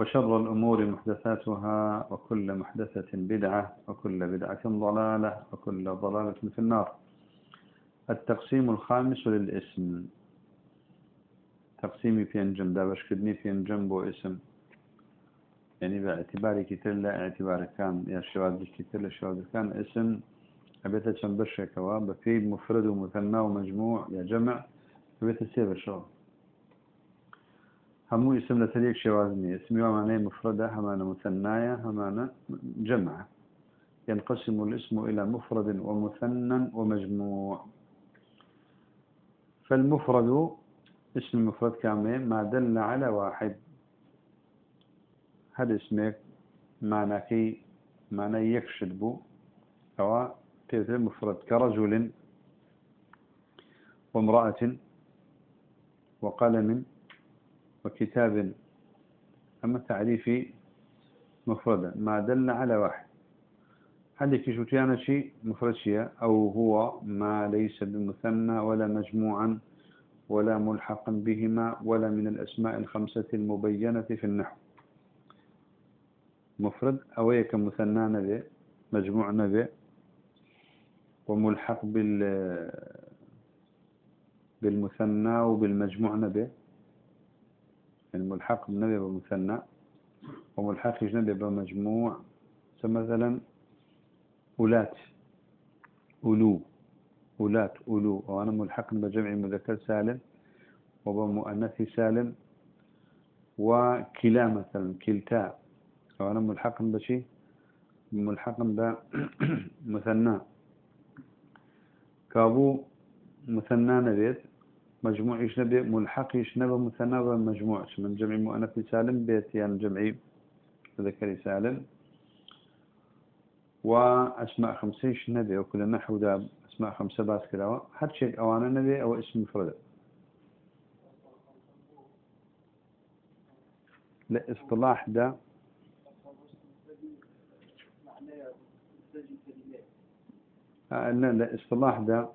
وشر الأمور محدثاتها وكل محدثة بدعة وكل بدعة ضلالة وكل ضلالة في النار. التقسيم الخامس للاسم. تقسيمي في أنجم دابش كدني في أنجم بو اسم. يعني باعتباري كتير لا اعتبار كان. يا شواذ كتير شواذ كان. اسم أبيت تنبش كواب. في مفرد ومثنى ومجموع يا جمع أبيت السيب همو اسم لتليك شوازني اسمي ومعنى مفردة همانا مثنايا همانا جمع. ينقسم الاسم إلى مفرد ومثنى ومجموع فالمفرد اسم المفرد كامل ما دل على واحد. هذا اسمك معنى كي معنى يكشد بو. أو تيتر مفرد كرجل وامرأة وقلم وكتاب أما تعريفي مفردا ما دل على واحد. هذه كشوتيانا شيء مفرد شيء أو هو ما ليس بمثنى ولا مجموعا ولا ملحقا بهما ولا من الأسماء الخمسة المبينة في النحو؟ مفرد أويك مثنى نبي مجموع نبي وملحق بال بالمثنى وبالمجموع نبي. الملحق بالنبي بمثنى وملحق نبي بمجموع مثلا أولات أولو أولات أولو. وأنا ملحق بجمع مذكر سالم وبمؤنث سالم. وكلا مثلا كلتا. وأنا ملحق بشي؟ ملحق بمثنى كابو مثنى نبيت مجموع نبي؟ ملحق نبي؟ مثنى مجموع. من جمع مؤنث سالم؟ بيت يعني جمعي. ذكري سالم. وأسماء خمسين نبي؟ وكل نحو ذا أسماء خمسة باس كلاوة هاد شيء أوانا نبي أو اسم مفرد. لإصطلاح ده آه لا لا اصطلاح ده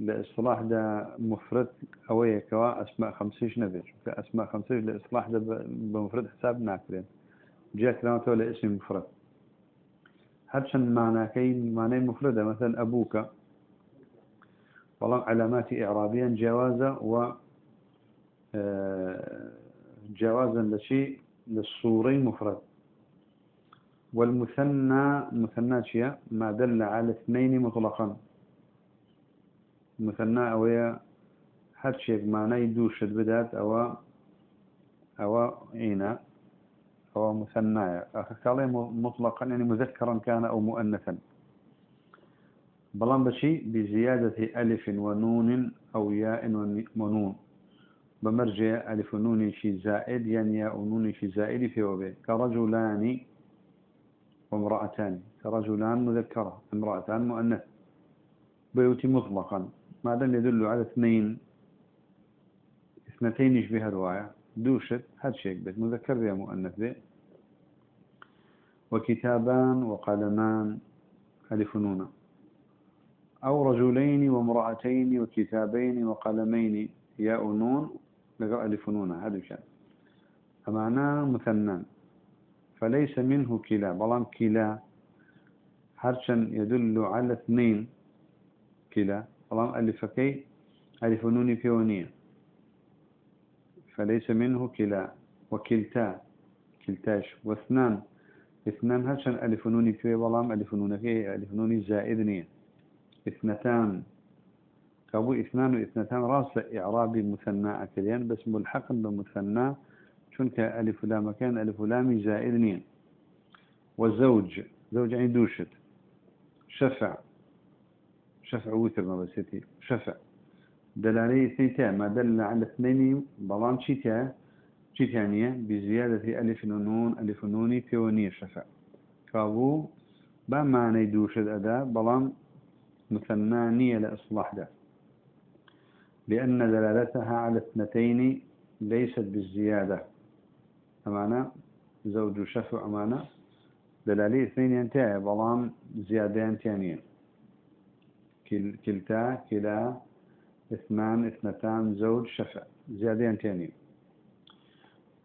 لاصطلاح ده مفرد أوي كوا أسماء خمسيش نبي أسماء خمسيش لاصطلاح ده بمفرد حساب ناكرين. جاء كلامته ولا اسم مفرد. هرشن معنى كي معنى مفردة. مثلا أبوك والله علامات إعرابيا جوازا و جوازا لشيء للصورين مفرد. والمثنى مثنى شيء ما دل على اثنين مطلقا. مثنى أويا هاد شيء معنى يدوش بدات أو أو عينا أو مثنى قال مطلقا يعني مذكرا كان أو مؤنثا. بلان بشي بزيادة ألف ونون أو ياء ونون بمرجع ألف ونون شي زائد يعني ياء ونون شي زائد في وبه كرجلان وامرأتان كرجلان مذكرة امرأتان مؤنث. بيوتي مطلقا. ما دام يدل على اثنين اثنتين يشبه الرواية دوشت هاد شيء بيت مذكر بها مؤنث به وكتابان وقلمان. ألف نون أو رجلين وامرأتين وكتابين وقلمين. ياء نون لقى ألف نون هذا شان فمعناه مثنى. فليس منه كلا. بلان كلا. هرشا يدل على اثنين. كلا. بلان ألفكي ألف نون بيونية فليس منه كلا وكلتا كلتاش واثنان. اثنان هرشن ألف نوني في ظلام ألف نوني في ألف نوني زائدني اثنتان. كابو اثنان واثنتان راس إعرابي مثنى أكلين بس ملحق بمثنى. شنك ألف لام كان ألف لام زائدني والزوج زوج يعني دوشت. شفع. شفع وتر ما بسيتي. شفع. دلالي اثنتين ما دل على اثنين بلان شيتا. شي ثانية بزيادة ألف ونون ألف ونوني ثيونية شفع. كابو بمعنى دوش الأداء بلان مثنانية لإصلاح ده. لأن دلالتها على اثنتين ليست بالزيادة. أمانة؟ زوج شفع أمانة. دلالي اثنين ينتهي بلان زيادة ثانية كلتا كلا اثنان اثنتان زوج شفع زيادة ثانية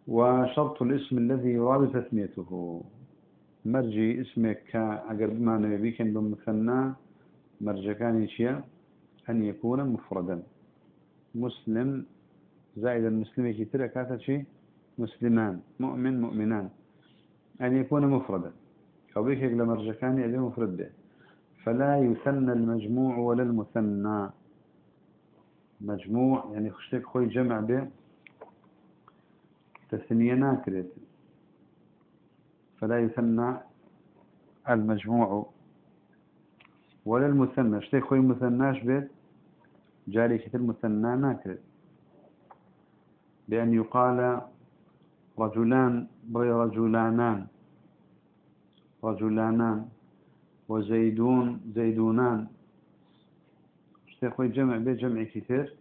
وشرط الاسم الذي يراد تثنيته مرجي اسمك كأقرب ما نبيك بمثنى مرجع كان يشيا أن يكون مفردا. مسلم زائد المسلم كتير كاتا شيء مسلمان مؤمن مؤمنان. أن يكون مفردا. أو بيك كان يأذي مفرد فلا يثنى المجموع ولا المثنى. مجموع يعني خشتك خوي جمع به تثنية ناكرت فلا يثنى المجموع ولا المثنى. شتي خوي مثناش بيت جاري كتير مثنى ناكرت بأن يقال رجلان بغي رجلانان. رجلانان. وزيدون زيدونان. شتي خوي جمع بيت جمع كتير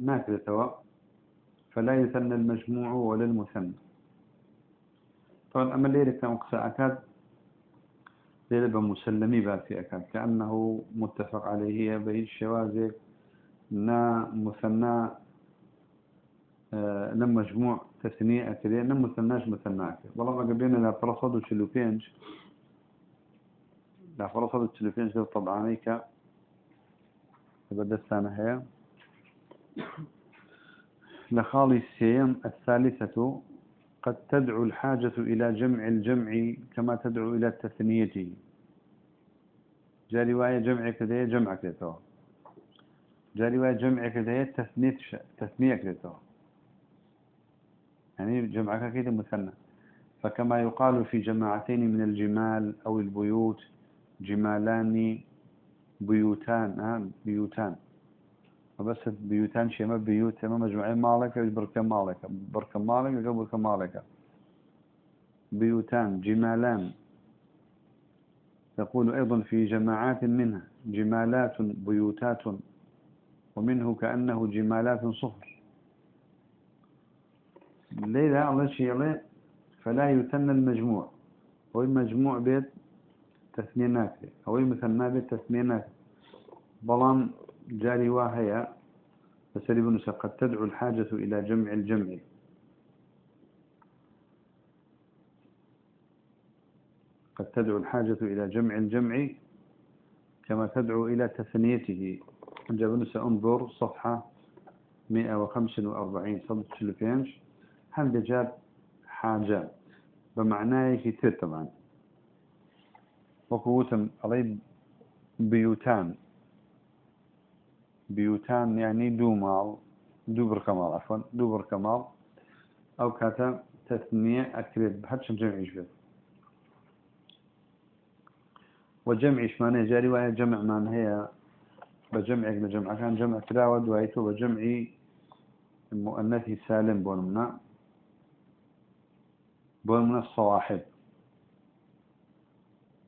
ناكرت فلا يثنى المجموع ولا المثنى. طبعا أما الليلة كان أكاد ليلة بمسلمي باتي أكاد كأنه متفق عليه به الشواذ نا مثنى آه، نم مجموع تثنية أكدية نم مثناش مثنى أكد والله ما قبلنا لا فرصد وشلوبينج لا فرصد وشلوبينج طبعا. هيك بدأت سنة هي. لخالي السيم الثالثة قد تدعو الحاجة إلى جمع الجمع كما تدعو إلى تثنيته جاء رواية جمع كذا جمع كذا. جاء رواية جمع كذا تثنية تثنية كذا. يعني جمع كذا مثنى. فكما يقال في جماعتين من الجمال أو البيوت جمالان بيوتان بيوتان بس بيوتان شيء ما بيوت ما مجموعين مالك بركة مالك بركة مالك بركة مالك بيوتان جمالان. يقول أيضا في جماعات منها جمالات بيوتات ومنه كأنه جمالات صفر. ليلة الله شيء فلا يثنى المجموع. هو المجموع بيت تثنينات هو المثنى بيت تثنينات بلان جاري واهية. فسري بن قد تدعو الحاجة إلى جمع الجمع. قد تدعو الحاجة إلى جمع الجمع كما تدعو إلى تثنيته. جاب سأنظر صفحة 145 صفحة تلفينش هل جاب حاجة؟ بمعنى كتير طبعا. وقوة علي بيوتان. بيوتان يعني دو مال دو بركمال عفوا دو بركمال أو كاتا تثنية أكريد بحدش جمع يشبه وجمع معنى جاري وهي جمع معنى هي بجمعك بجمع؟ كان جمع تراود وهيتو بجمعي المؤنث سالم بونمنا. بونمنا الصواحب.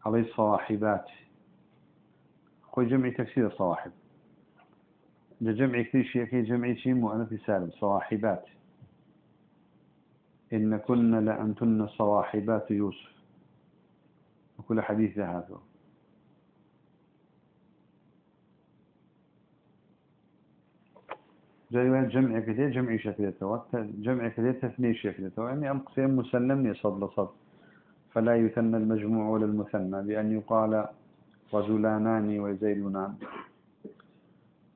عليه الصواحبات خوي جمعي تكسير الصواحب لجمع كل شيء كي جمع شيء مؤنث سالم صواحبات إن كنا لأنتن صواحبات يوسف. وكل حديث هذا. جاي جمع كثير جمع شكلته جمع كثير تثني شكلته يعني القسم مسلم يصد لصد. فلا يثنى المجموع ولا المثنى بأن يقال رجلانان وزيدونان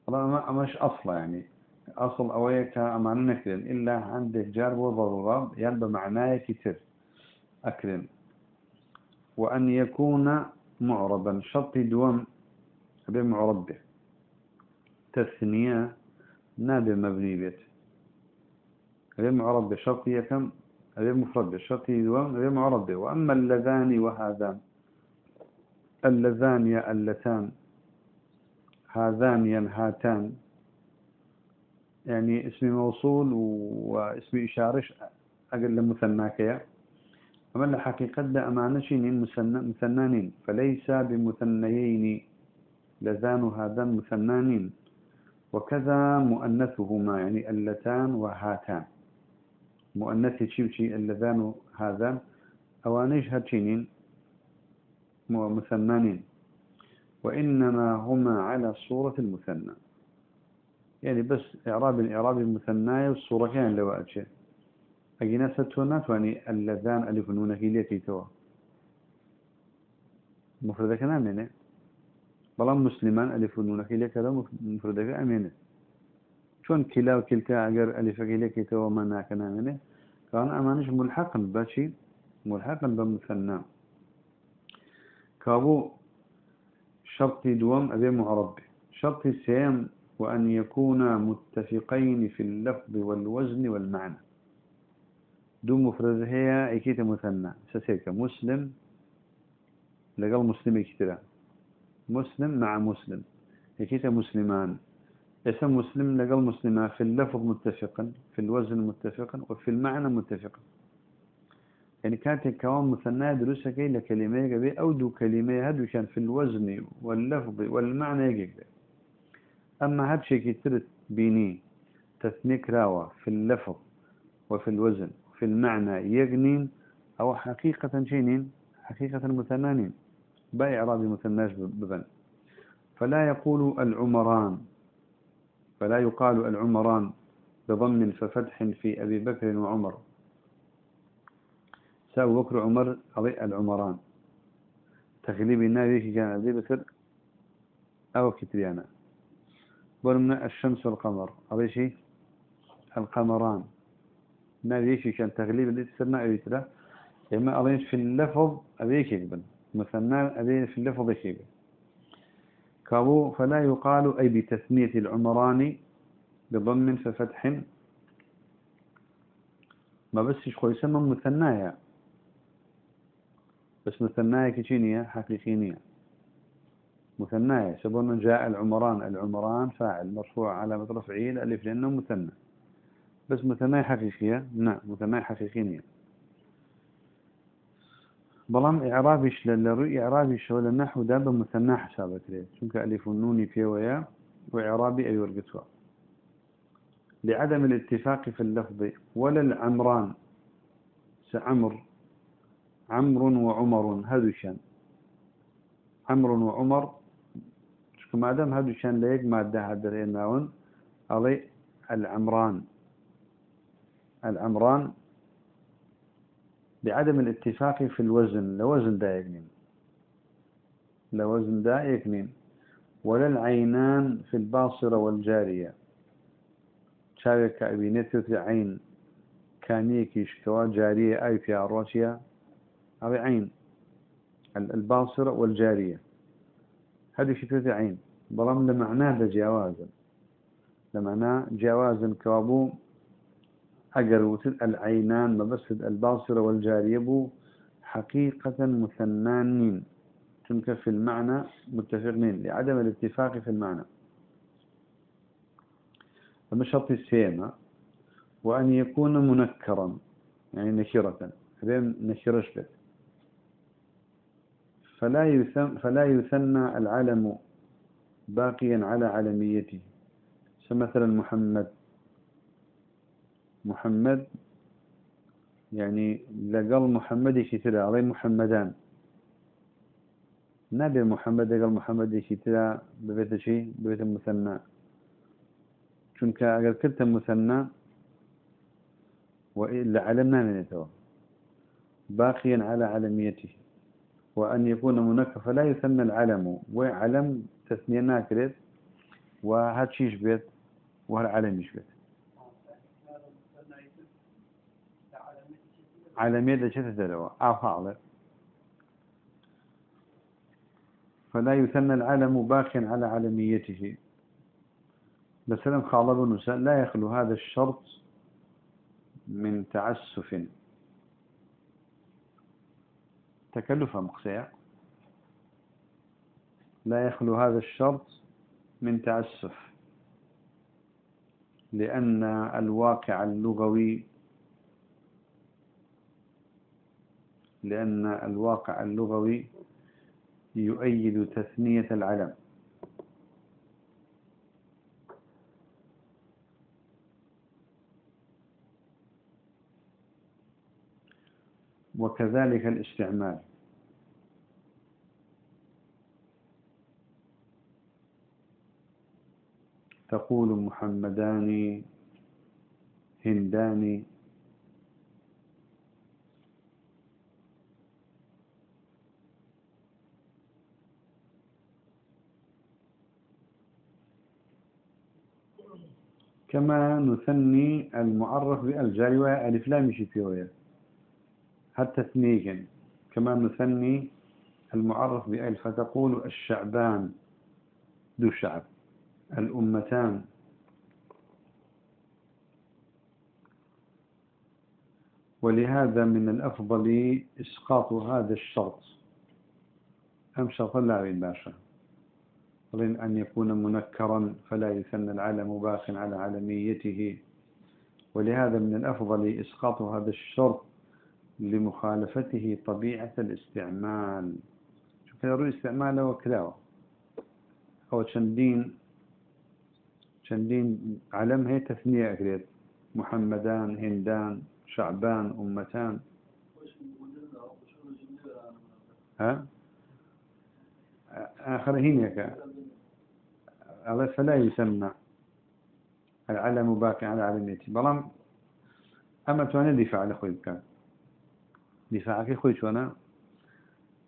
طبعا مش أصلا يعني؟ أصل أويك أمان نكرن. إلا عندك جار وضرورة يعني بمعناه كتير أكرن. وأن يكون معربا شرط دوام بمعرب تثنية نابع مبني بيت غير معرب شرط غير مفرد شرط دوام غير معرب وأما اللذان وهذان اللذان يا اللتان هذان ينهاتان يعني اسم موصول واسم إشارة أقل مثناك أما الحقيقة دا أمانشين مثنانين. فليس بمثنيين. لذان هذا مثنانين. وكذا مؤنثهما يعني اللتان وهاتان. مؤنث شيء اللذان هذا أوانيش هاتشينين؟ مثنانين. وإنما هما على صورة المثنى. يعني بس إعراب الإعراب المثنى والصورة كان لو أجل أجينا ستونا يعني اللذان ألف نون كيليتي توا. مفردة كان أمينة. بلا مسلمان ألف نون توا مفردة كان أمينة. شون كلا وكلتا أجر ألف كيليتي توا ما ناكنا أمينة كان أمانش ملحقا بشي ملحقا بمثنى كابو شرط دوام أبي معرب. شرط سيم وأن يكونا متفقين في اللفظ والوزن والمعنى. دو مفرد هي أكيد مثنى. سسيك مسلم لقل مسلم اكترا. مسلم مع مسلم. أكيد مسلمان. اسم مسلم لقل مسلمان في اللفظ متفقا في الوزن متفقا وفي المعنى متفقا. يعني كانت الكوان مثنى دروسة كي لكلمة يجب أو دو كلمة هدو كان في الوزن واللفظ والمعنى يجب أما هاد شيء كترت بيني تثنيك راوة في اللفظ وفي الوزن في المعنى يغنين أو حقيقة شينين حقيقة مثنانين. بأي إعرابي مثناش ببن. فلا يقول العمران. فلا يقال العمران بضم ففتح في أبي بكر وعمر. سأو بكر عمر العمران. تغليب النبي كان أبي بكر؟ أو كتريانا بلمنا الشمس والقمر. أضيء شيء القمران. نبيش كان تغليب اللي تسمع أبيتلا إما أضيش في اللفظ أبيك يقبل مثنى أبي في اللفظ يقبل كابو فلا يقال أي بتثنية العمران بضم ففتح. ما بس شو يسمى مثنايا بس مثنايا كتينية حقيقينية. مثنايا سبون جاء العمران العمران فاعل مرفوع على مطرفعي الألف لأنه مثنى. بس مثناي حقيقية؟ نعم مثناي حقيقية بلام إعرابش للرؤي إعرابش ولا نحو دابا مثنى حسابك ليه شنك ألف النون في ويا وإعرابي أي ورقتها لعدم الاتفاق في اللفظ ولا العمران. سعمر عمر وعمر هذا عمر وعمر ما دام شان لا يجمع ده هذا الناون علي العمران. العمران بعدم الاتفاق في الوزن لوزن دا لوزن دا ولا العينان في الباصرة والجارية. شاوك أبينتي عين. كانيكي شكوا جارية أي في عروشيا أو عين. الباصرة والجارية. هذه شتوتي عين. بلام لمعناه جوازا لمعناه جوازا كوابو أجر وتد العينان مبسد الباصرة والجارية بو حقيقة مثنانين. تنك في المعنى متفقين لعدم الاتفاق في المعنى. فمشط السيمة وأن يكون منكرا يعني نكرة. هذين نكرش بك؟ فلا يثنى, فلا يثنى العلم باقيا على علميته. فمثلا محمد محمد يعني لقل محمد يشترى علي محمدان. نبي محمد لقل محمد يشترى ببيت شيء ببيت مثنى چونك اگر كنت مثنى وإلا علمنا من يتوى. باقيا على علميته. وأن يكون منك فلا يسمى العلم. وعلم تثنية ناكرت وهذا شيش بيت وهالعلم يشبيت عالمية دا شتا دلوا أو فلا يثنى العالم باقيا على عالميته مثلا خالب نساء لا يخلو هذا الشرط من تعسف. تكلف مقصية. لا يخلو هذا الشرط من تعسف. لأن الواقع اللغوي لأن الواقع اللغوي يؤيد تثنية العلم. وكذلك الاستعمال. تقول محمدان هندان كما نثني المعرف بالجاري وألف لام شتوية حتى اثنين كما نثني المعرف بألف فتقول الشعبان ذو شعب الأمتان. ولهذا من الأفضل إسقاط هذا الشرط. أم شرط لا باشا. ولن أن يكون منكرا فلا يثنى العلم باق على علميته. ولهذا من الأفضل إسقاط هذا الشرط لمخالفته طبيعة الاستعمال. شوف يروي استعماله وكلاوة أو شندين شندين علم هي تثنية أكريت محمدان هندان شعبان أمتان. ها؟ آخر هينيك الله فلا يسمى العلم باقي على علميتي بلام أما توانا دفاع لخوي بكان دفاعك خوي شوانا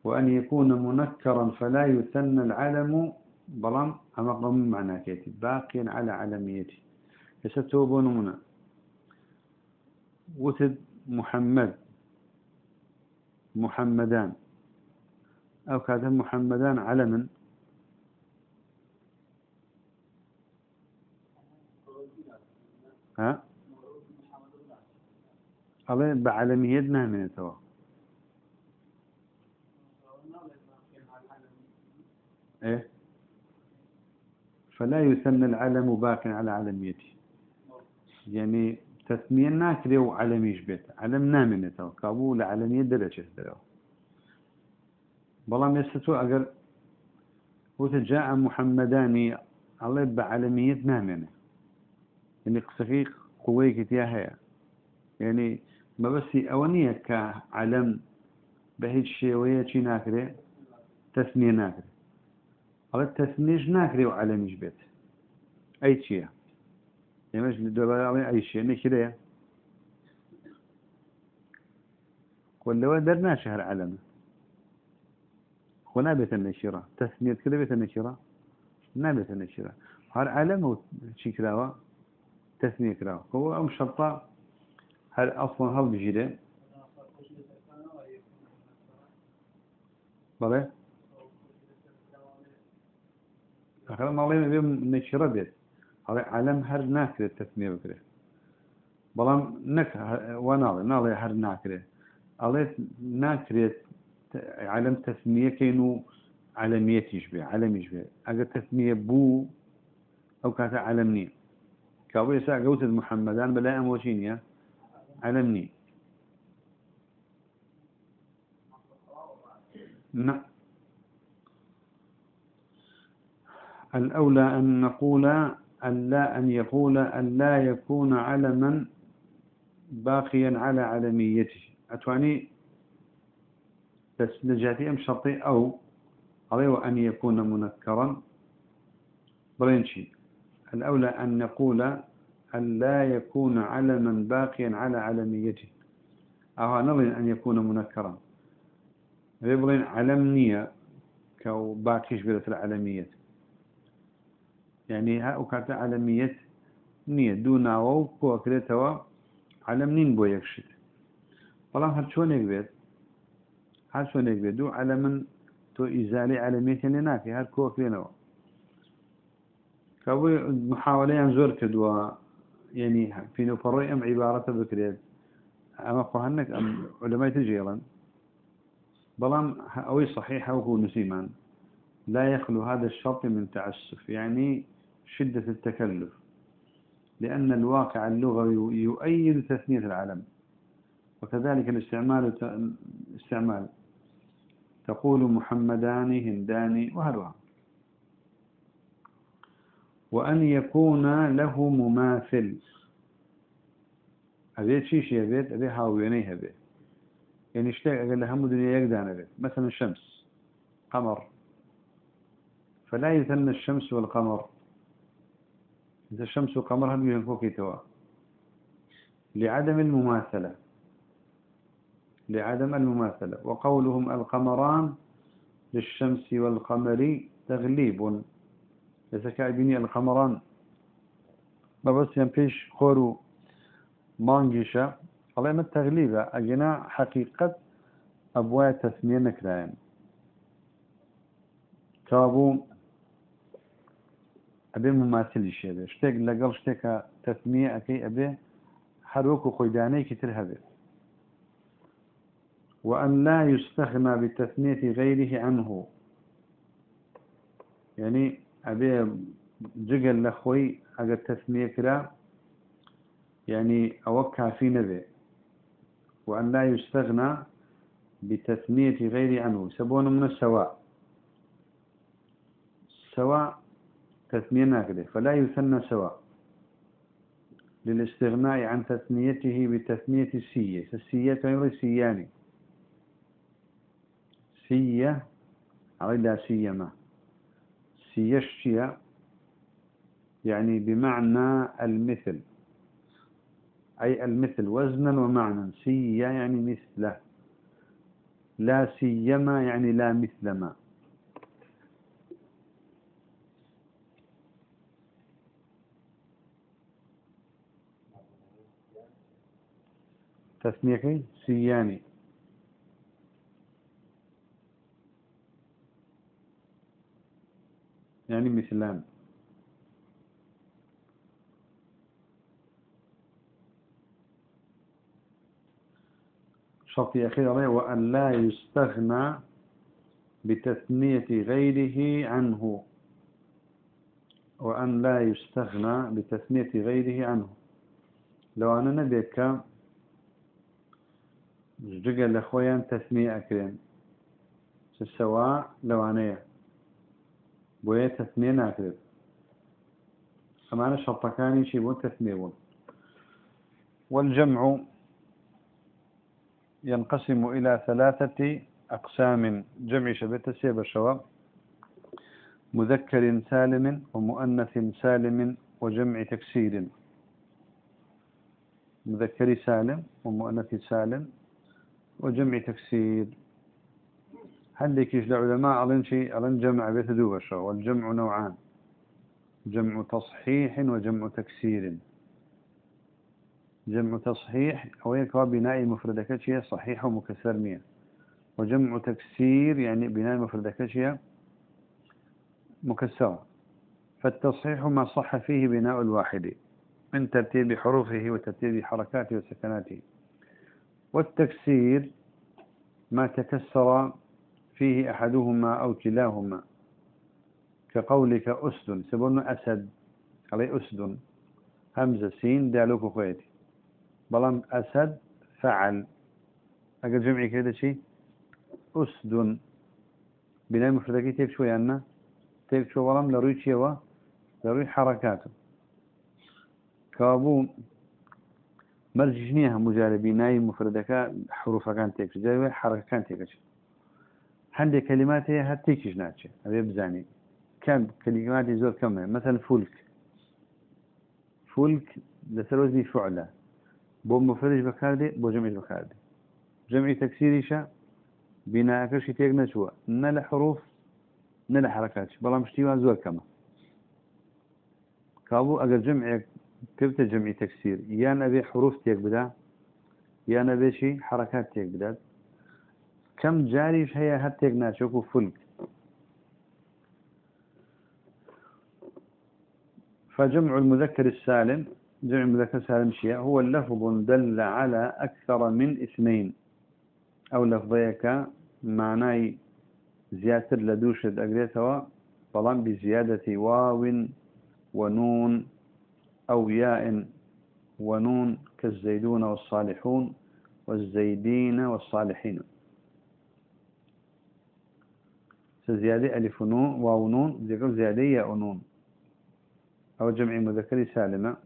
وأن يكون منكرا فلا يثنى العلم. بلام أما قم معنى كيتي. باقيا على علميتي يستوبون منا. وتد محمد. محمدان. أو كذا محمدان علما. ها؟ الله بعلميتنا من توا إيه؟ فلا يسمى العلم باق على علميته يعني تسمية ناكري وعلميش بيت علم نامن توا كابول علمية درجة درجة بلام يستو أقل. وتجاء محمداني الله بعلمية نامنه يعني قصفي قويك تياها يعني ما بس أونية كعلم بهيج شيوية شي ناكري تسمية ناكري على التسمية ناكري وعلميش بيت. أي شيء يعني مش دوباره أي شيء نكريه ولا درنا شهر علمه ونابت النشرة. تسمية كده بيت النشرة. نابت النشرة. هر علم شي كلاوة تسمية كلاوة هو أم شرطة هل أصلا هل بجيده؟ بله أخيرا ما الله يبين نشرة بيت. علم هر ناكرة التسمية بكره. بلام نك ونالي نالي هر ناكرة. الله ناكرة علم تسمية كينو علمية يشبه علم يشبه أجا تسمية بو أو كانت علمني كابو يسا قوت المحمدان بلا أموشينيا علمني. نعم. الأولى أن نقول أن لا أن يقول أن لا يكون علما باقيا على علميته أتواني؟ بس نجاتي أم شرطي؟ أو عليه أن يكون منكرا؟ برينشي الأولى أن نقول أن لا يكون علما باقيا على علميته. أو نظن أن يكون منكرا. يبغين علمنية كو باقيش بلت العلمية يعني ها أكانت علمية نية. دون أو كو أكلتها علمنين بو يكشت. فلان هل شون يكبيت هل شونێک بێ دوو على من تۆ ئیزاری علەمێتێنێ ناکە هەر کۆکرێنەوە کەبووی محاولەیان زۆر کردووە یعنی پینۆپەڕۆی ئەم عیبارەتە بکرێت ئەمە خواهنك ئەم علمای تجێڵن بەڵام ئەوەی صحيح وهو نسيمان. لا يخلو هذا الشرط من تعسف يعني شدة التكلف. لأن الواقع اللغوي يؤيد تثنية العلم. وكذلك الاستعمال استعمال تقول محمدان هندان وهلوها وأن يكون له مماثل. أبيت شيش يبيت أبي هاويني هبيت يعني اشتاق أقول لها هم دنيا يقدان بيت مثلا الشمس قمر. فلا يثنى الشمس والقمر. إذا الشمس والقمر هم ينفوكي توا؟ لعدم المماثلة. لعدم المماثلة. وقولهم القمران للشمس والقمر تغليب. إذا كعبيني القمران ما بس ينفيش خورو مانجيشا الله ما التغليبة أجنا حقيقة أبواء تسمية نكراين كابو أبي مماثل الشيء شتيك لقل شتيك تسمية أكي أبي حروك وخيداني كتر هذا وأن لا يستغنى بتثنية غيره عنه. يعني أبي جقل لخوي أجل تثنية كلا يعني أوكع في نبي. وأن لا يستغنى بتثنية غير عنه. سبون من السواء. سواء تثنية ناكده فلا يثنى سواء. للاستغناء عن تثنيته بتثنية السية. السية تمر سياني سية على لا سيما. سيشتيا يعني بمعنى المثل. أي المثل وزنا ومعنى. سيا يعني مثله. لا سيما يعني لا مثل ما تسمية سياني. يعني مثلان. شرط أخير عليه وأن لا يستغنى بتثنية غيره عنه. وأن لا يستغنى بتثنية غيره عنه. لو أنا نبيك جگە لە تسمية أكرين. سواء لو أنا بوية تسمية ناكرێت ئەمانە شەڵتەکانی چی بوون تسمية بوون والجمع ينقسم إلى ثلاثة أقسام جمع شبه سيب الشواب مذكر سالم ومؤنث سالم وجمع تكسير. مذكر سالم ومؤنث سالم وجمع تفسير هل لكيش العلماء أظن شيء أظن جمع بيت دوبشة والجمع نوعان. جمع تصحيح وجمع تكسير. جمع تصحيح هو يكوى بناء مفردك شيء صحيح ومكسر مية. وجمع تكسير يعني بناء مفردك شيء مكسر. فالتصحيح ما صح فيه بناء الواحد من ترتيب حروفه وترتيب حركاته وسكناته. والتكسير ما تكسر فيه أحدهما أو كلاهما. كقولك أسد سبون أسد علي أسد. همزة سين دالوك خويتي. بلان أسد فعل. أقل جمعي كده شيء أسد. بناء مفردكي تيك شوي أنا تيك شو بلان لروي شيء لروي حركاته كابو مرجش نییە هەموو جارە بینایی مفردەکە حروفەکان تێکش جاوێ حرەکەکان تێکەچ هەندێک کەلیمات هەیە هەر تێکیش ناچێت ئەوێ بزانانی کەم کەلیماتی زۆر کەمە. مثل فولک. فولک لەسەر وەزنی فعلە. بۆ مفرش بەکاردێ بۆ جەمیش بەکاردێ جەمی تەکسیریشە بیناکەشی تێک نەچووە. نە لە حروف نە لە حرکات بەڵام شتیوان زۆر کەمە. کابوو ئەگەر جمعێک كيف جمعي تكسير يا نبي حروف تيك بدا يا نبي شي حركات تيك بدا كم جاريش هي هات تيك ناشوكو فلك فجمع المذكر السالم جمع المذكر السالم شيء هو اللفظ دل على أكثر من اثنين. أو لفظيك معناي زيادة لدوشة أقريتها طالما بزيادة واو ونون أو ياء ونون كالزيدون والصالحون والزيدين والصالحين. زيادة؟ ألف نون واو نون ذكر زيادة ياء نون أو جمع مذكر سالمة.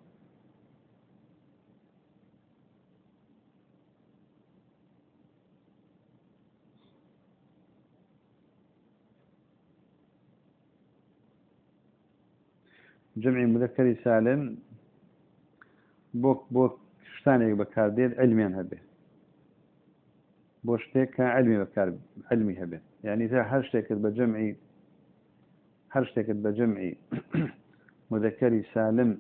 جمع مذكر سالم. بوك بوك. شتانێک بەکاردێت علمیان هەبێ بۆ شتێک کە علمی بەکار علمی بە جەمعی هەر شتێکت بە جەمعی مذكري سالم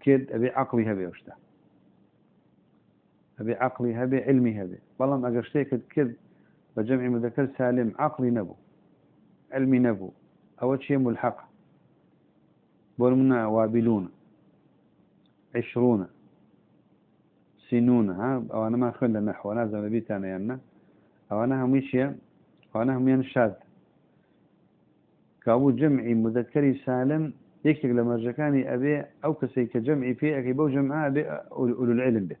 كد أبي عقلي هبي وشتا أبي عقلي هبي علمي هبي. ما قرشتيك كد بجمع مذكر سالم عقلي نبو علمي نبو. أول شيء ملحق بولمنا وابلون عشرون سنون ها؟ أو أنا ما أخذ النحو أنا زي بيت أنا يعني أو أنا هم أنا هم ينشاد. كابو جمعي مذكري سالم يكتب لما رجكاني أبي أو كسي كجمعي فيه أكي بو جمعة أبي أولو العلم به.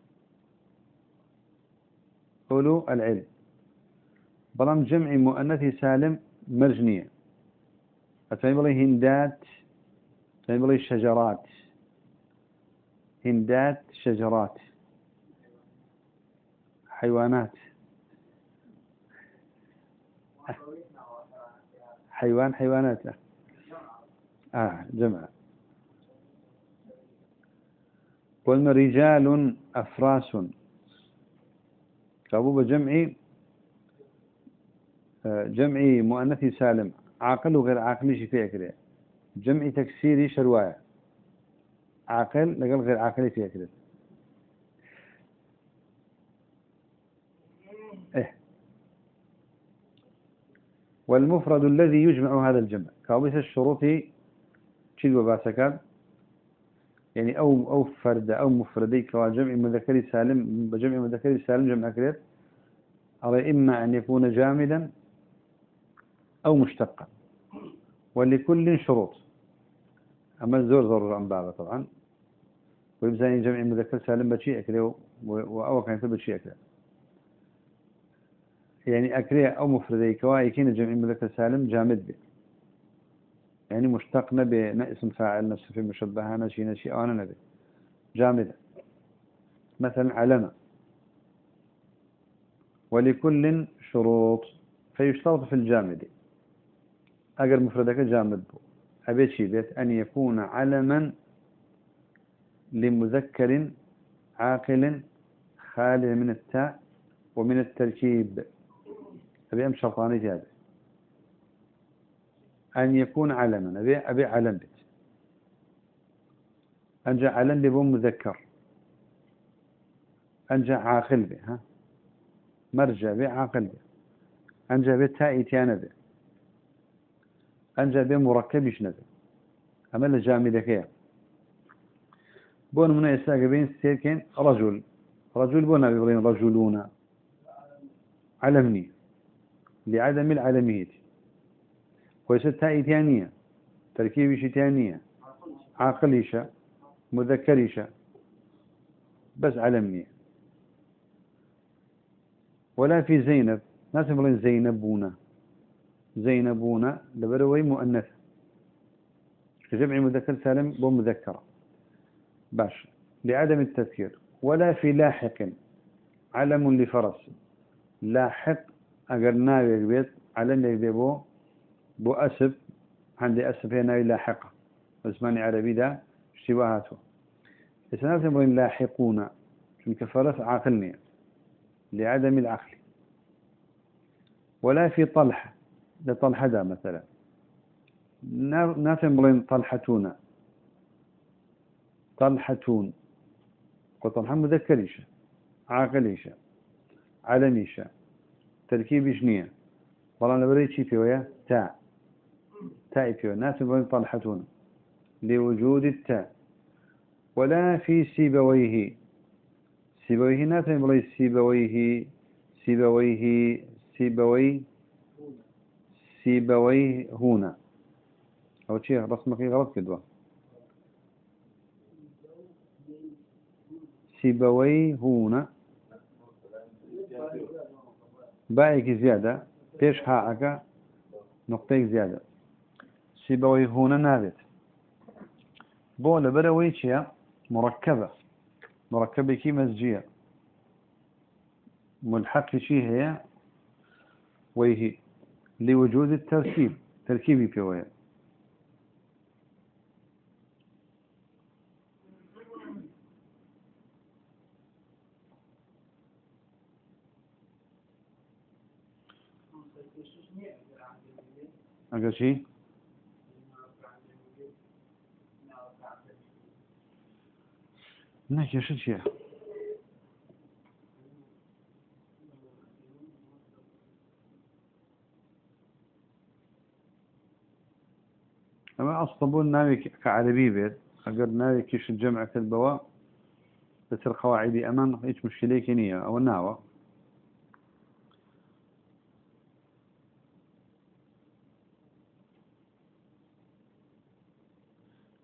أولو العلم. بلام جمعي مؤنثي سالم مرجنية أتفهم بلي هندات أتفهم بلي شجرات. هندات شجرات. حيوانات. حيوان حيوانات آه جمع. قلنا رجال أفراس. كابوب جمعي آه، جمعي مؤنثي سالم. عاقل وغير عاقل شي فيه كده. جمعي تكسيري شرواية. عاقل لقل غير عاقل فيه كده والمفرد الذي يجمع هذا الجمع. كابس الشروط شيء وباسكان يعني أو أو فرد أو مفردي كجمع مذكر سالم بجمع مذكر سالم جمع كريت. على إما أن يكون جامدا أو مشتقا. ولكل شروط. أما الزور زور عن بعض طبعا. ويبزاني جمع مذكر سالم بشيء أكله وأو كان بشيء أكله. يعني أكريه أو مفردي كواي كين جمع مذكر سالم جامد به يعني مشتق نبي اسم فاعل نفس في مشبهة نشي نشي أنا نبي. جامد. مثلا علم ولكل شروط. فيشترط في الجامد. أجر مفردك جامد بو. أبيت شي بيت أن يكون علما لمذكر عاقل خالي من التاء ومن التركيب. أبي أم شرطاني جاد أن يكون علما. أبي أبي علم بيت أنجا علم بي مذكر. أنجا عاقل به ها؟ مرجع به عاقل به أنجا به تائي تيانا به أنجا به مركب يشنبه أما الجامدة كيا بون من يساق بين سيركين رجل. رجل بون بين رجلون علمني. لعدم العالمية ويسد تاء ثانية تركيب ثانية عاقل مذكر بس علمني. ولا في زينب ناس يقولون زينبونا زينبونا لبروي مؤنث. كجمع مذكر سالم ومذكرة باش لعدم التذكير. ولا في لاحق. علم لفرس. لاحق اگر ناوێک بێت علەمێک بێ بۆ بۆ ئەسب هەندێک ئەسب هێ ناوی لاحقة بزمانی عربیدا شتی وا هاتووە ئێستا نازم بڵین لاحقونە چونکە فەرس عاقل نییە لعدم العقل. ولا في طلحة لطلحة دا مثلا. نافهم بلين طلحتون. طلحتون وطلحة مذكريشة عاقليشة علميشة تركيبش نية لبري شي فيويا تاء. تاء فيويا ناس يقولون طلحتون لوجود التاء. ولا في سيبويه. سيبويه ناس يقولون سيبويه. سيبويه سيبويه سيبويه هنا. أو شيء رسمك غلط كدوة. سيبويه هنا. بايك زيادة بيش هاعك نقطة زيادة. سيبوي هنا نابت. بولا برويتشيا مركبة. مركبة كي مزجية ملحق شيء هي؟ ويه لوجود التركيب. تركيبي بيوية. أقل شيء نحكي شو شيء أما أصطبون ناوي كعربي بيت. أقر ناوي كيش الجمع كالبواء بتر قواعدي أمان. إيش مشكلة كنية أو الناوة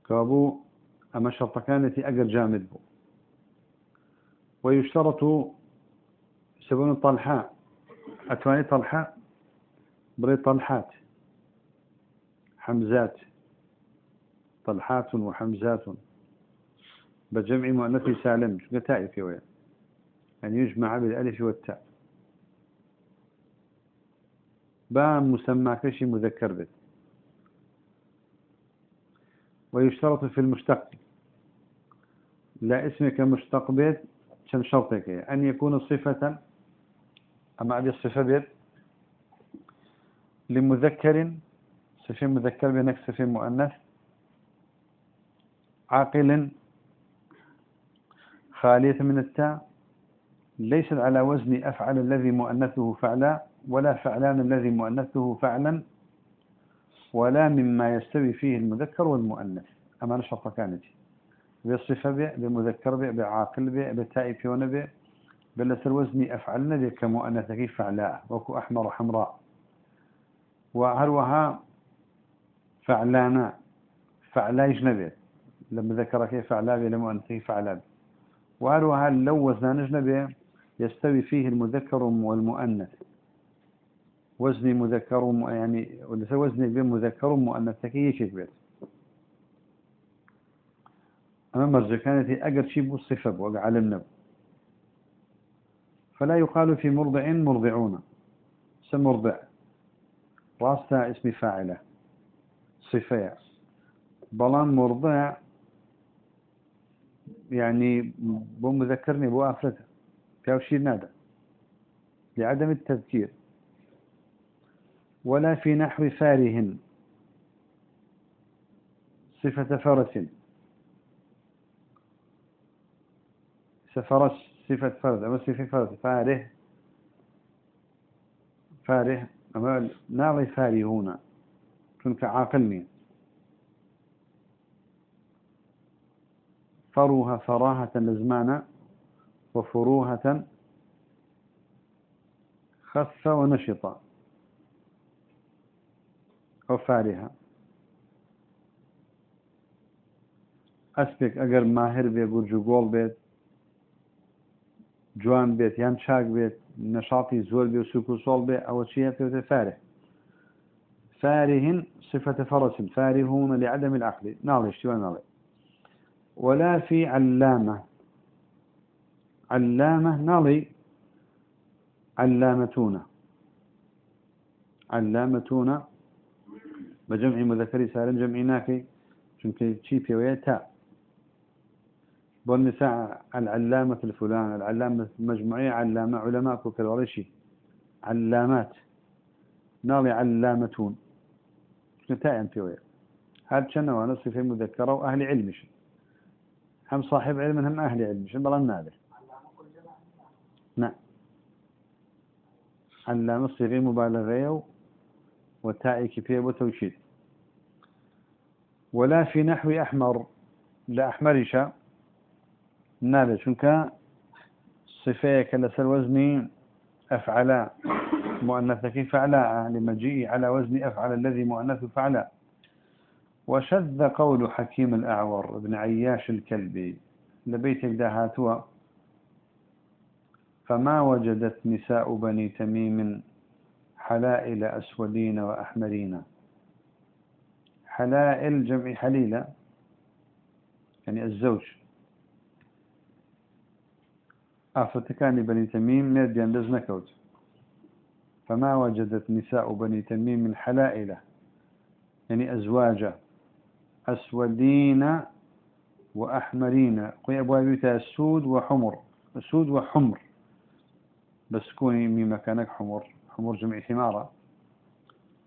كابو أما شرط كانت أقر جامد بو ويشترط سبون طلحاء أتواني طلحاء بري طلحات. حمزات طلحات وحمزات. بجمع مؤنث سالم شو تاء في وين؟ أن يجمع بالألف والتاء. با مسمى كشي مذكر به ويشترط في المشتق. لا اسمك مشتق بيت كم شرطك أن يكون صفة أما أبي الصفة بيت لمذكر صفة مذكر بينك صفة مؤنث عاقل خالية من التاء ليست على وزن أفعل الذي مؤنثه فعلا ولا فعلان الذي مؤنثه فعلا. ولا مما يستوي فيه المذكر والمؤنث. أما نشرط كانت بالصفة بيع بمذكر بيع بعاقل بيع بتاء فيون بيع بلس الوزن أفعلنا بيع كمؤنث كيف فعلاء وكو أحمر وحمراء وهروها فعلانا فعلا يجنبه لما ذكر كيف فعلا بيع لمؤنث كيف فعلا وهروها لو وزنان يجنبه يستوي فيه المذكر والمؤنث. وزني مذكر يعني ولا وزني بين مذكر ومؤنث كي يشبه أما مرجع كانت أجر شيء بالصفة وعلمنا فلا يقال في مرضع مرضعون. سمرضع راستا اسم فاعلة. صفة بلان مرضع يعني بو مذكرني بو أفرته. في نادى لعدم التذكير. ولا في نحو فاره صفة فرس. فرس صفة فرد أما صفة فرد فاره فاره أما ناضي فاري هنا كنك عاقلني. فروها فراهة لزمانا وفروهة خف ونشط. أو فارها. أسبك أجر ماهر بيقول جوجول بيت جوان بيت يان شاك بيت نشاطي زول بي وسوق صول بي أو شيء في فاره فاره صفة فرس فارهون لعدم العقل نالي اشتوى نالي ولا في علامة. علامة نالي علامتون. علامتون. بجمع مذكري سالم جمعي ناكي چونك شي في ويتا بالنساء العلامة الفلان العلامة المجموعية علامة علماء كالورشي علامات. نالي علامتون. نتائم في ويا هذا شنو وأنا صفة مذكرة وأهل علمش هم صاحب علم هم أهل علمش بلا نادر. نعم. علامة صفة مبالغة وتائي كفية وتوشيد ولا في نحو أحمر. لا أحمرش نابێت چونکە صفەیەکە لەسەر وزني أفعل. مؤنثك فعلاء لمجيء على وزن أفعل الذي مؤنث فعلاء وشذ قول حكيم الأعور. ابن عياش الكلبي لبيتك دهاتوا فما وجدت نساء بني تميم حلائل أسودين وأحمرين. حلائل جمع حليلة يعني الزوج. أفتكاني بني تميم ميرديان دزنكوت فما وجدت نساء بني تميم من حلائل يعني أزواج أسودين وأحمرين. قوي أبوابيتها سود وحمر سود وحمر. بس كوني من مكانك حمر. حمر جمع حمارة.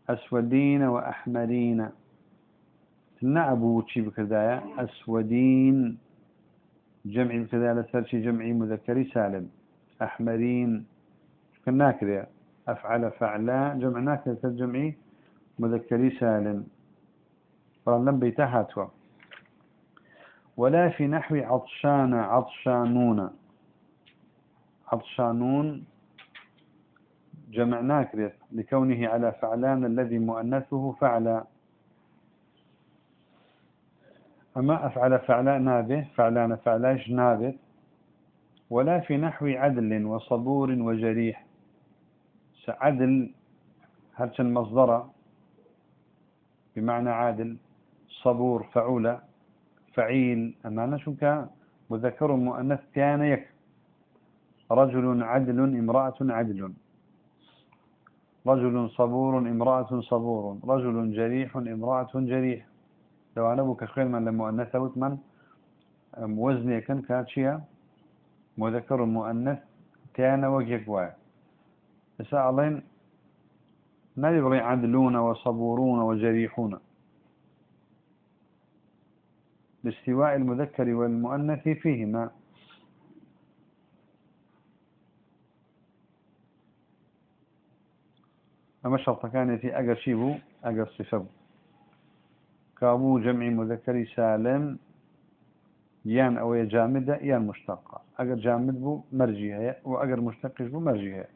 أسودين وأحمرين. تنعبوا وشي بكذايا أسودين. جمع بكذا لسرشي جمعي مذكري سالم. أحمرين. كنا كذا أفعل فعلا. جمع كذا جمعي مذكري سالم. فلم بيتهاتوا ولا في نحو عطشان. عطشانون. عطشانون. جمع كذا لكونه على فعلان الذي مؤنثه فعلا. أما أفعل فعلا نابه فعلان فعلاش نابه ولا في نحو عدل وصبور وجريح. عدل هرش المصدر بمعنى عادل صبور فعولة فعيل. أما شنك مذكر مؤنث كان يك. رجل عدل امرأة عدل. رجل صبور امرأة صبور. رجل جريح امرأة جريح. لو أنا بك خير من المؤنثة وثمن وزني كان كاتشيا مذكر مؤنث كان وجهك بس علين ما يبغي عدلون وصبورون وجريحون. لاستواء المذكر والمؤنث فيهما. أما شرط في أجر شيبو أجر صفبو كابو جمع مذكر سالم يان أو جامدة يان مشتقة. أجر جامد بو مرجيها وأجر مشتق بو مرجيها.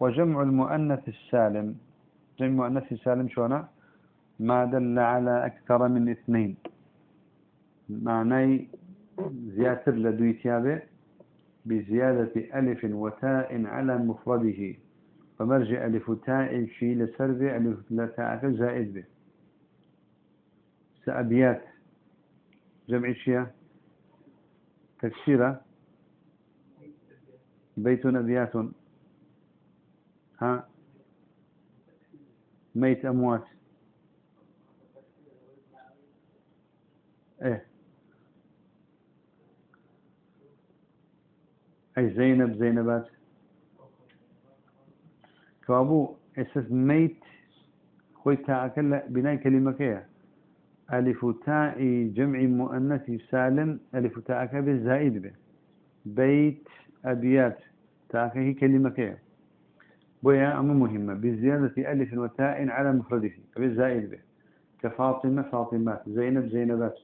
وجمع المؤنث السالم. جمع المؤنث السالم شونا؟ ما دل على أكثر من اثنين. معنى زيادة لدويتيابه بزيادة ألف وتاء على مفرده. فمرجع ألف تاء في لسربه ألف لتاء زائد به سأبيات. جمع شيا تكسيرة بيت أبيات. ها. ميت أموات. إيه. أي زينب زينبات. كابو إساس ميت خوي تاكل بناء كلمة كيه ألف تاء جمع مؤنث سالم ألف تاء كبه زائد به. بيت أبيات تاء هي كلمة كيه بويا أمر مهمة بزيادة ألف وتاء على مفرده زائد به. كفاطمة فاطمات زينب زينبات.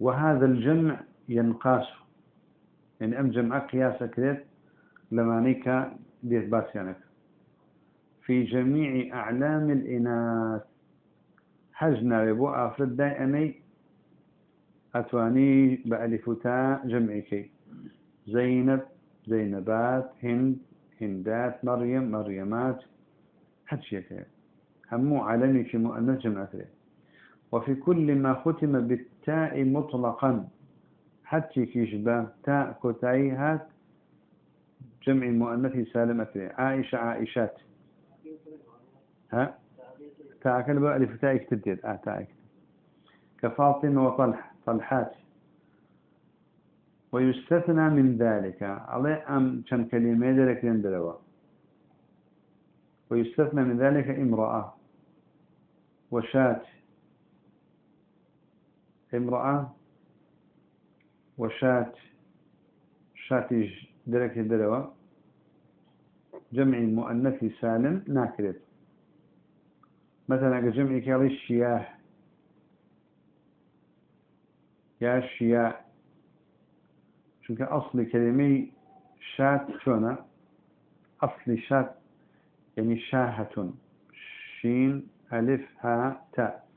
وهذا الجمع ينقاس. يعني أم جمع قياس كذب لما نيكا بيت باسيانك في جميع أعلام الإناث. حجنا يبو أفرد دائمي أتواني بألف تاء جمعي زينب زينبات هند هندات مريم مريمات. شيء همو عالمي في مؤنث جمع وفي كل ما ختم بالتاء مطلقا. حتى كيشبه تاء كتاي هات. جمع مؤنث سالم أثري عائشة عائشات. ها؟ تاكل بقى ألف تاء اكتبت آه تاء كفاطمة وطلح طلحات. ويستثنى من ذلك. عليه أم كان كلمة ذلك يندلوا ويستثنى من ذلك امرأة. وشات امرأة. وشات شاتي درك دلوا جمع مؤنث سالم ناكرت. مثلا جمع كالي الشياه يا الشياء شو أصل كلمة شات شونا؟ أصل شات يعني شاهة شين ألف ها تاء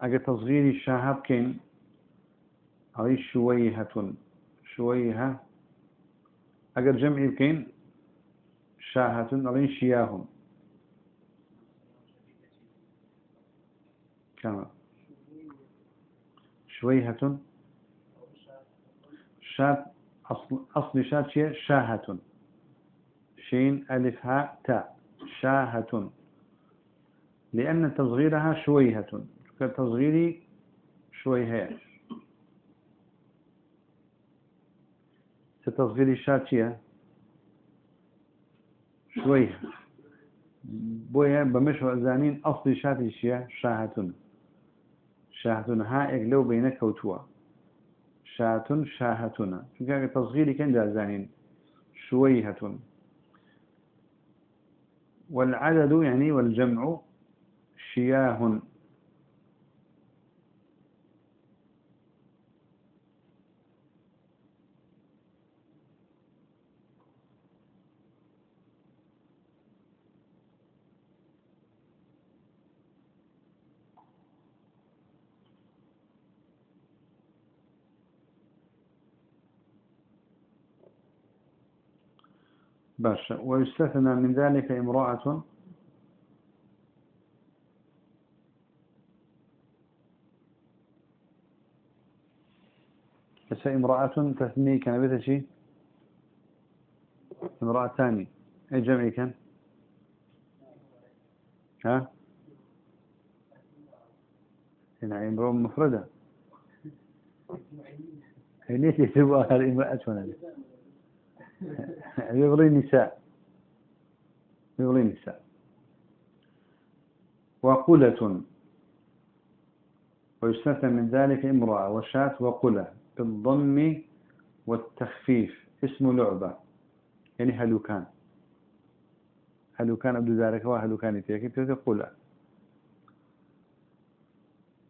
أجا تصغير الشاهة بكين؟ أو شويهة شويها. أجر جمعي بكين شاهة ألين شياه كما شويهة. شات أصل أصل شات شيء شاهة. شين ألف هاء تاء شاهة. لأن تصغيرها شويهة. كتصغيري شويهات تصغيري شاتية شوية بويا بمشو أزانين أصل شاتي شيا شاهة شاهة هائق لو بينك وتوا شاة شاهتنا شو تصغيري كان جازانين شويهة والعدد يعني والجمع شياه باشا ويستثنى من ذلك امرأة بس امرأة تثني. كان بيت شيء امرأة ثاني أي جمعي كان؟ ها؟ هنا امرأة مفردة. هي ليش يسوى الامرأة يغري نساء يغري نساء وقلة. ويستثنى من ذلك امرأة وشاة وقلة بالضم والتخفيف. اسم لعبة. يعني هلو كان هلو كان أبدو ذلك وهلو كان فيك تقول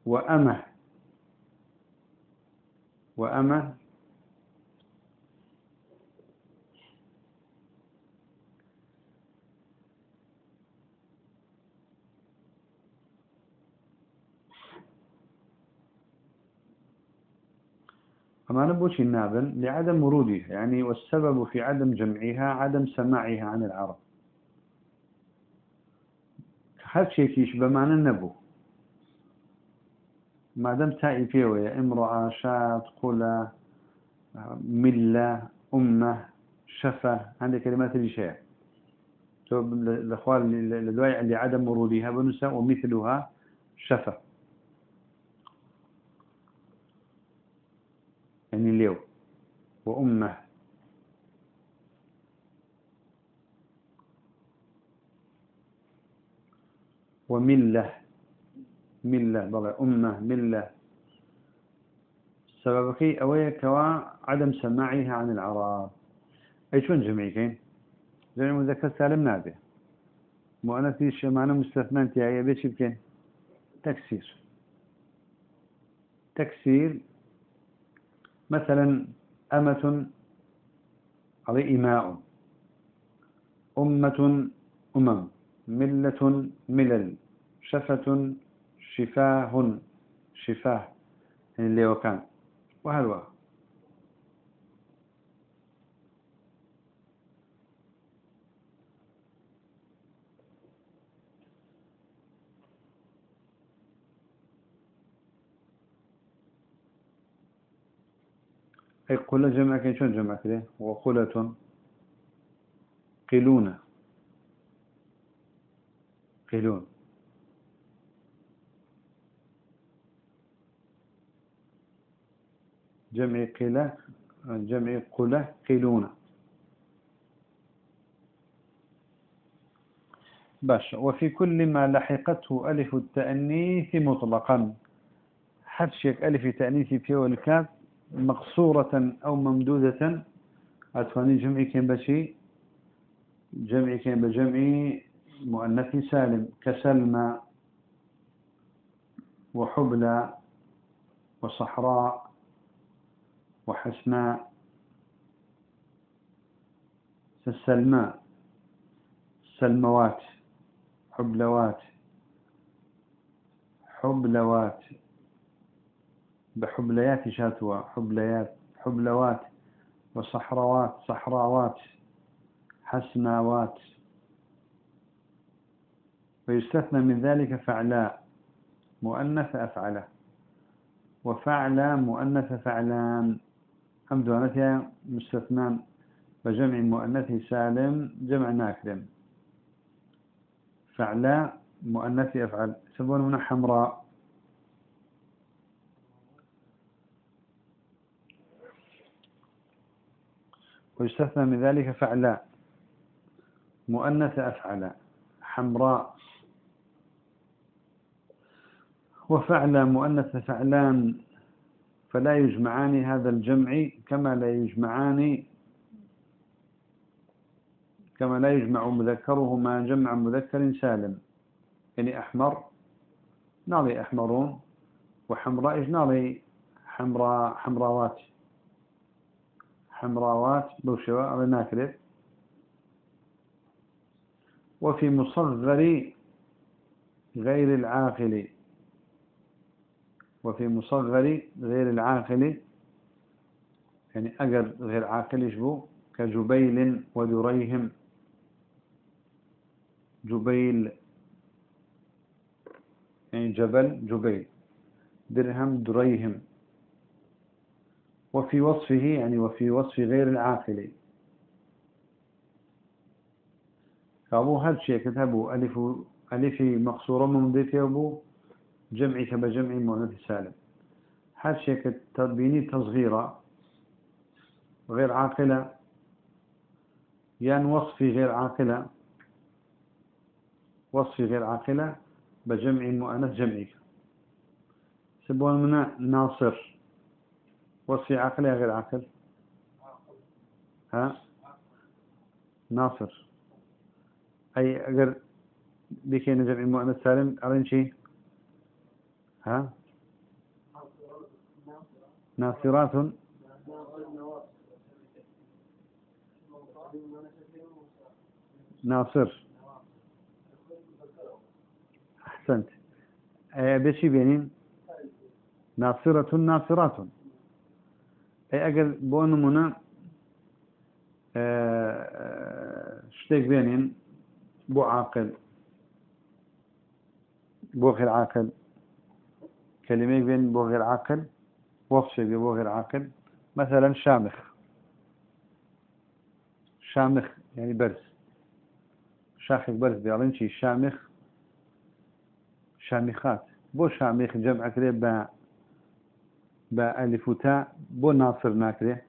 وأمة. وأمة أما نبوشي النابن لعدم ورودها يعني والسبب في عدم جمعها عدم سماعها عن العرب. هل شيء كيش بمعنى النبو ما دام تائي فيه امرأة شات قلة ملة أمة شفة عندي كلمات الشيء الأخوان لدواء لعدم ورودها بنساء ومثلها شفة يعني اليوم وأمه. وملة. ملة بلا أمة ملة. سببك أوي كوا عدم سماعها عن العرب أي شون جمعي كين جمعي مذكر سالم نابه. مؤنثي شمعنا مستثنان تيعي بيش بكين تكسير. تكسير. مثلا أمة على إماء. أمة أمم. ملة ملل. شفة شفاه. شفاه. يعني اللي وكان وهلوه أي قلة جمع كين شون جمع كده؟ وقلة قلونة قلون. جمع قلة جمع قلة قلونة باش. وفي كل ما لحقته ألف التأنيث مطلقا. حدشك ألف تأنيث في والكاف مقصورة أو ممدودة. أتواني جمعي كين بشي جمعي كين بجمعي مؤنث سالم كسلمى وحبلى وصحراء وحسناء السلماء سلموات حبلوات حبلوات. بحبليات شاتوا حبليات حبلوات وصحراوات صحراوات حسناوات. ويستثنى من ذلك فعلاء مؤنث أفعله. وفعل مؤنث فعلان. هم دوانتها مستثنان وجمع مؤنث سالم جمع ناكرم فعلاء مؤنث يفعل يسمون من حمراء. ويستثنى من ذلك فعلاء مؤنث أفعل. حمراء. وفعل مؤنث فعلان. فلا يجمعان هذا الجمع كما لا يجمعان كما لا يجمع مذكرهما جمع مذكر سالم. يعني أحمر نالي أحمرون وحمراء نالي؟ حمراء حمراوات حمراوات بوشوا على ناكرت وفي مصغر غير العاقل. وفي مصغر غير العاقل. يعني أجر غير عاقل يشبه كجبيل ودريهم. جبيل يعني جبل جبيل. درهم دريهم. وفي وصفه يعني وفي وصف غير العاقل. فأبو هذا الشيء كتبه ألف ألف مقصورة من ذي أبو؟ جمعي كبجمع مؤنث سالم. هذا الشيء كتبيني تصغيرة غير عاقلة؟ يعني وصفي غير عاقلة. وصفي غير عاقلة بجمع مؤنث جمعي سبون منا ناصر. وصفي عاقلة غير عاقل ها؟ ناصر. أي أجر بكين جمع مؤنث سالم أرين شيء ها؟ ناصرات. ناصر. أحسنت. بشي بينين؟ ناصرة ناصرات. أي أجل بون منا شتيك بينين بو عاقل بو غير عاقل. كلمة بين بو غير عاقل وصف بو غير عاقل. مثلا شامخ. شامخ يعني برز. شاخ برز بيعلن شي شامخ شامخات. بو شامخ جمع با بألف تاء بو ناصر ناكره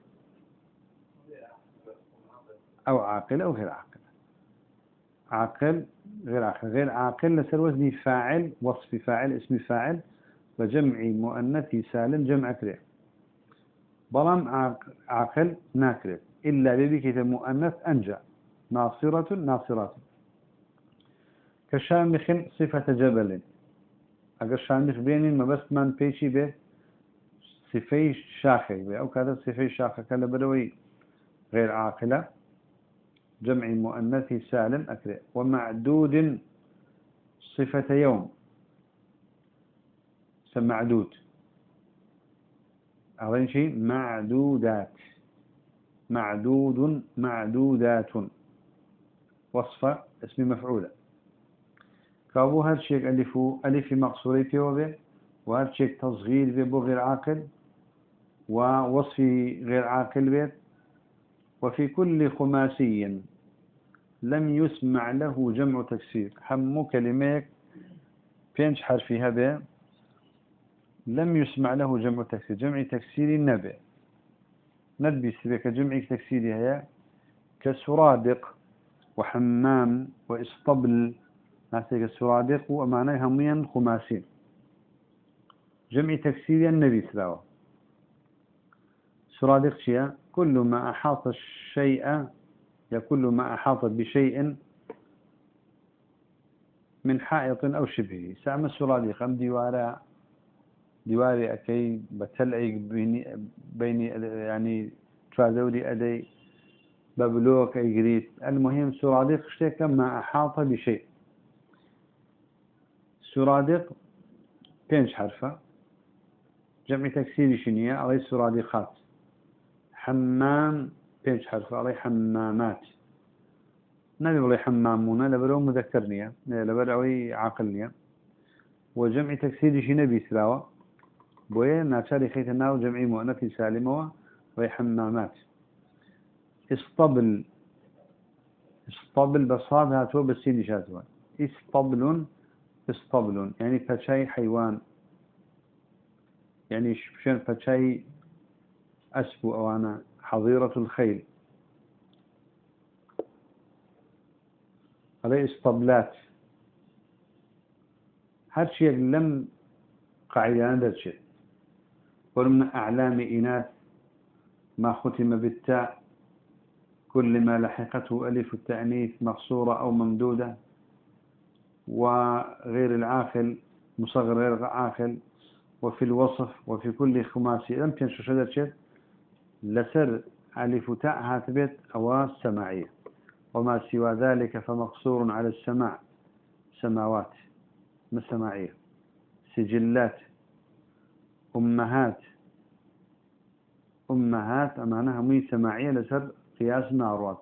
أو عاقل أو غير عاقل. عاقل غير عاقل. غير عاقل لسر وزني فاعل وصف فاعل اسم فاعل وجمع مؤنث سالم جمع كريم بلام عاقل ناكري إلا بذلك مؤنث أنجى ناصرة ناصرات كشامخ صفة جبل أقر شامخ بينين ما بس من بيشي به صفي شاخي أو كذا صفي شاخة كلا بدوي غير عاقلة جمع مؤنث سالم أكري ومعدود صفة يوم معدود. أولين شيء معدودات. معدود معدودات وصفة اسم مفعولة. كابو هذا الشيء ألفو ألف مقصوري في وبه الشيء تصغير بو غير عاقل. ووصف غير عاقل به وفي كل خماسي لم يسمع له جمع تكسير حمو كلمات بينش حرفي هذا. لم يسمع له جمع تكسير جمع تكسير النبي ندبي سبك جمع تكسير هي كسرادق وحمام وإسطبل. ناسك السرادق ومعنى هميا خماسين جمع تكسير النبي سلاوة سرادق شيء كل ما أحاط الشيء يا كل ما أحاط بشيء من حائط أو شبهه سام السرادق أم ديوارا ئەەکەی بە تەلعێک بینی ینی چوازەوری ئەدەی بە بلۆک ئەیگریت المهم سورادق شتێکە ما بشێ سورادق پێنج حرفە جمعی تەکسیریشی نییە ئەڵی سورادی خات حمام بينش حرف علي حمامات. نبي بلي حمامون لبرو مذكرنيا لبرو عاقلنيا وجمع تكسير شي نبي سلاوة بويا ناتشاري خيط الناو جمع مؤنث سالمة وهي حمامات. اسطبل اسطبل بصاد هاتوا بالسين شاتوا اسطبل اسطبل يعني فشاي حيوان يعني شان فشاي أسفو أو أنا حظيرة الخيل. هذا اسطبلات هر شيء لم قاعدة درشت ومن أعلام إناث ما ختم بالتاء كل ما لحقته ألف التأنيث مقصورة أو ممدودة وغير العاقل مصغر غير عاقل وفي الوصف وفي كل خماسي لم تنشو شدر شد لسر ألف تاء هاتبت أو سماعية. وما سوى ذلك فمقصور على السماع. سماوات مسماعية. سجلات أمهات. أمهات أمانها مي سماعية لسر قياس معروض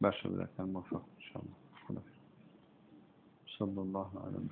باشا بذلك الموفق إن شاء الله. صلى الله عليه وسلم